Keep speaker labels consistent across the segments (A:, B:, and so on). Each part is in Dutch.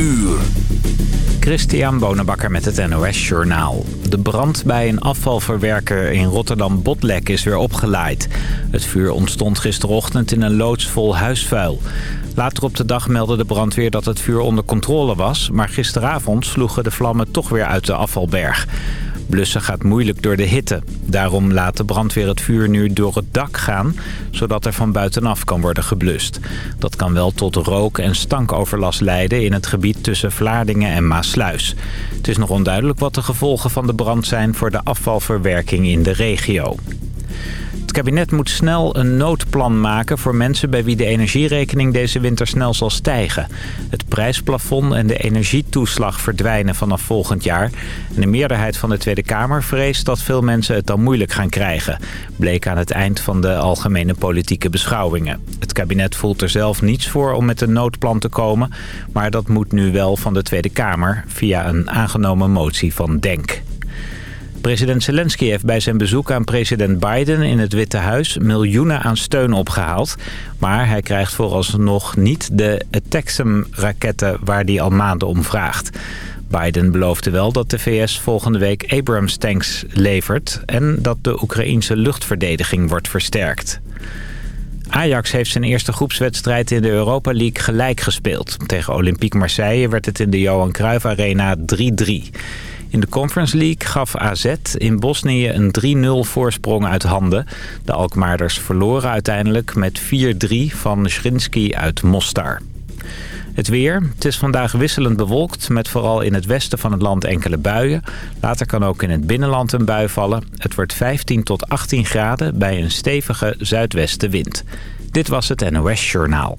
A: uur.
B: Christian Bonenbakker met het NOS Journaal. De brand bij een afvalverwerker in Rotterdam-Botlek is weer opgeleid. Het vuur ontstond gisterochtend in een loods vol huisvuil. Later op de dag meldde de brandweer dat het vuur onder controle was... maar gisteravond sloegen de vlammen toch weer uit de afvalberg. Blussen gaat moeilijk door de hitte. Daarom laat de brandweer het vuur nu door het dak gaan... zodat er van buitenaf kan worden geblust. Dat kan wel tot rook- en stankoverlast leiden... in het gebied tussen Vlaardingen en Maasluis. Het is nog onduidelijk wat de gevolgen van de brand zijn... voor de afvalverwerking in de regio. Het kabinet moet snel een noodplan maken voor mensen bij wie de energierekening deze winter snel zal stijgen. Het prijsplafond en de energietoeslag verdwijnen vanaf volgend jaar. En de meerderheid van de Tweede Kamer vreest dat veel mensen het dan moeilijk gaan krijgen. Bleek aan het eind van de algemene politieke beschouwingen. Het kabinet voelt er zelf niets voor om met een noodplan te komen. Maar dat moet nu wel van de Tweede Kamer via een aangenomen motie van DENK. President Zelensky heeft bij zijn bezoek aan president Biden in het Witte Huis miljoenen aan steun opgehaald. Maar hij krijgt vooralsnog niet de Texum-raketten waar hij al maanden om vraagt. Biden beloofde wel dat de VS volgende week Abrams-tanks levert... en dat de Oekraïense luchtverdediging wordt versterkt. Ajax heeft zijn eerste groepswedstrijd in de Europa League gelijk gespeeld. Tegen Olympique Marseille werd het in de Johan Cruijff Arena 3-3. In de Conference League gaf AZ in Bosnië een 3-0 voorsprong uit handen. De Alkmaarders verloren uiteindelijk met 4-3 van Schrinski uit Mostar. Het weer. Het is vandaag wisselend bewolkt met vooral in het westen van het land enkele buien. Later kan ook in het binnenland een bui vallen. Het wordt 15 tot 18 graden bij een stevige zuidwestenwind. Dit was het NOS Journaal.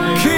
C: Amen.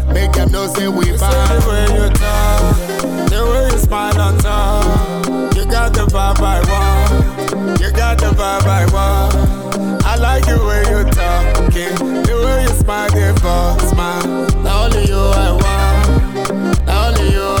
C: make them know say we bomb. The way you talk, the way you smile on top. You got the vibe I want. You got the vibe I want. I like the way you talking, the way you smile, the smile. Not only you I want, not only you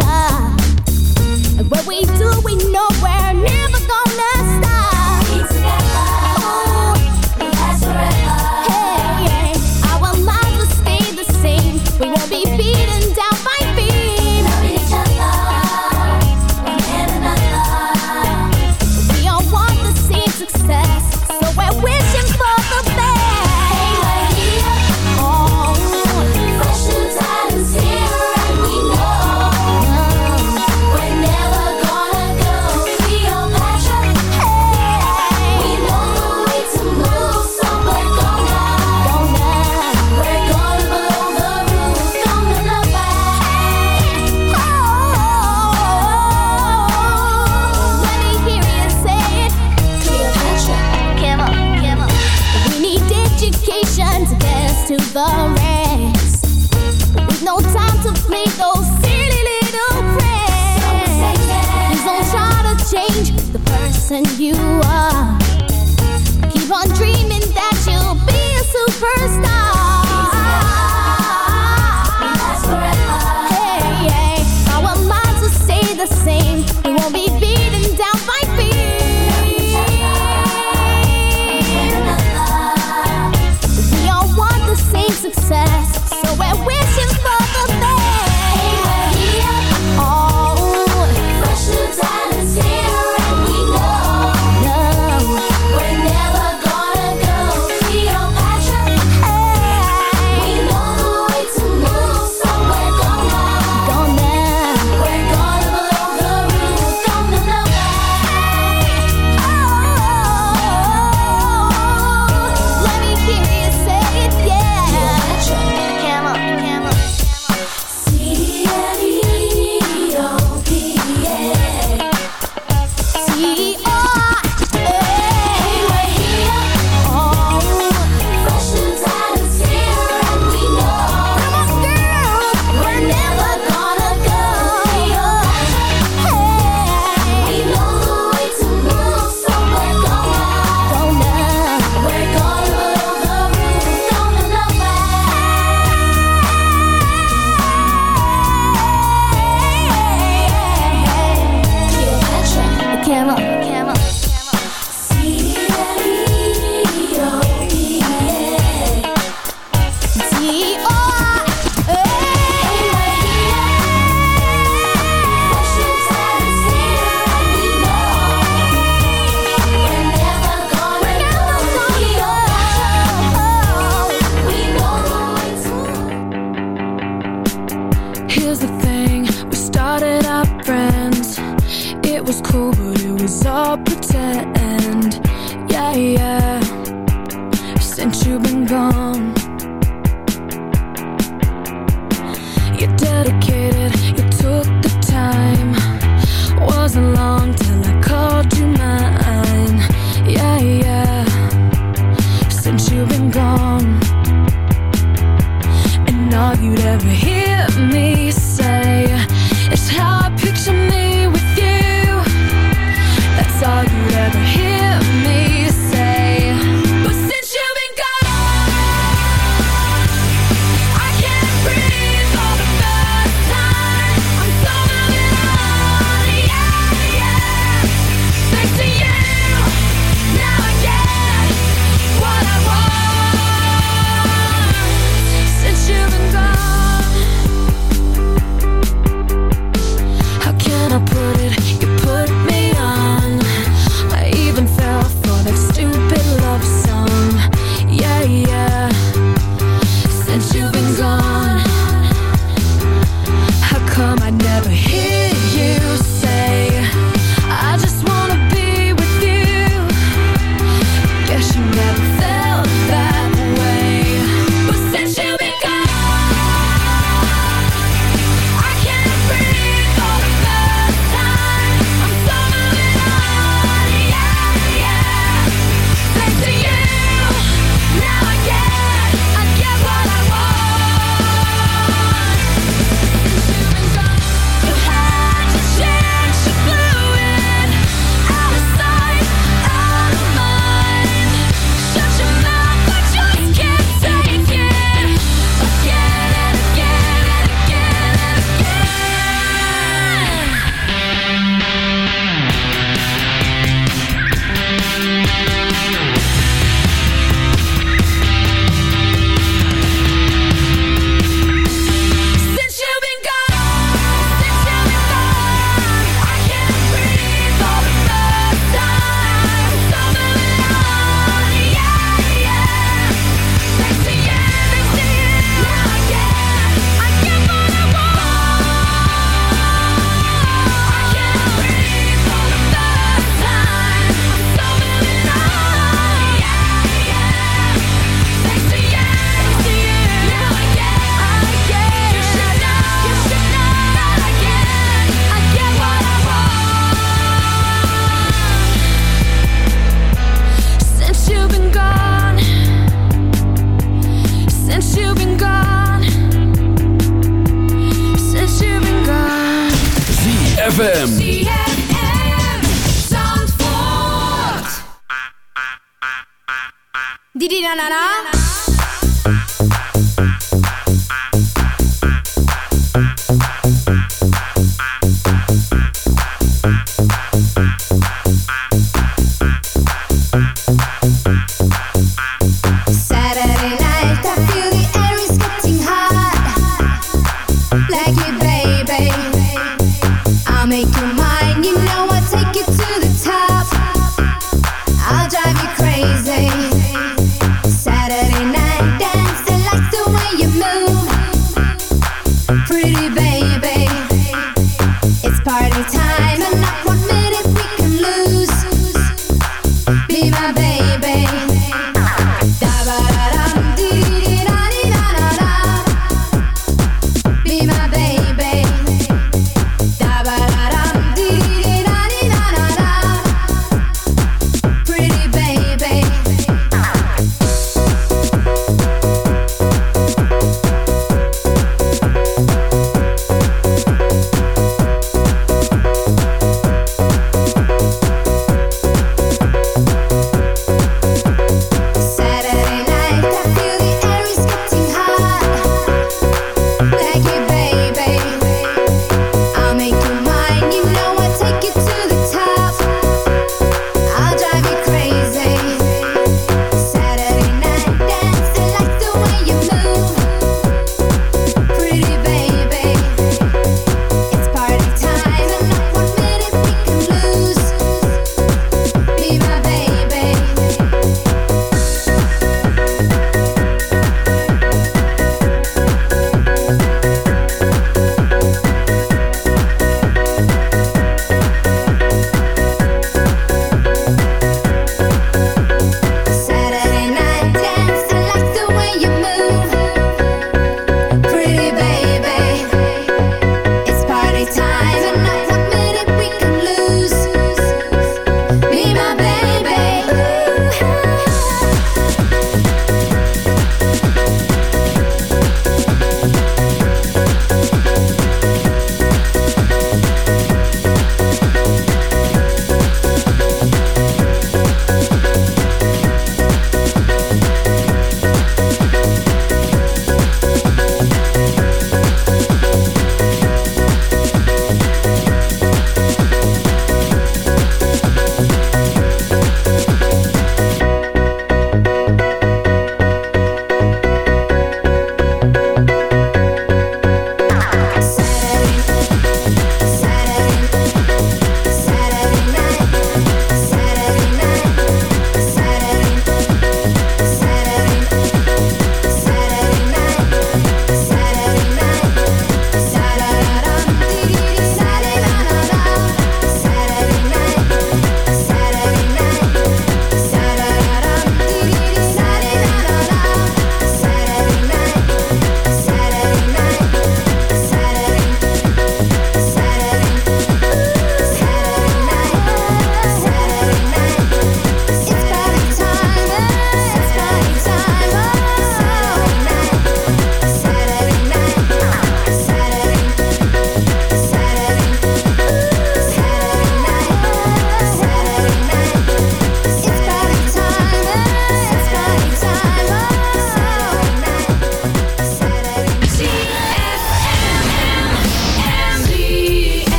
D: time. And what we do, we know we're never gonna.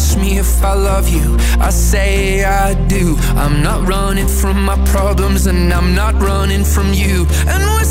E: ask me if I love you. I say I do. I'm not running from my problems And I'm not running from you. And we're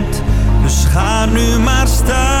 F: Ga nu maar staan.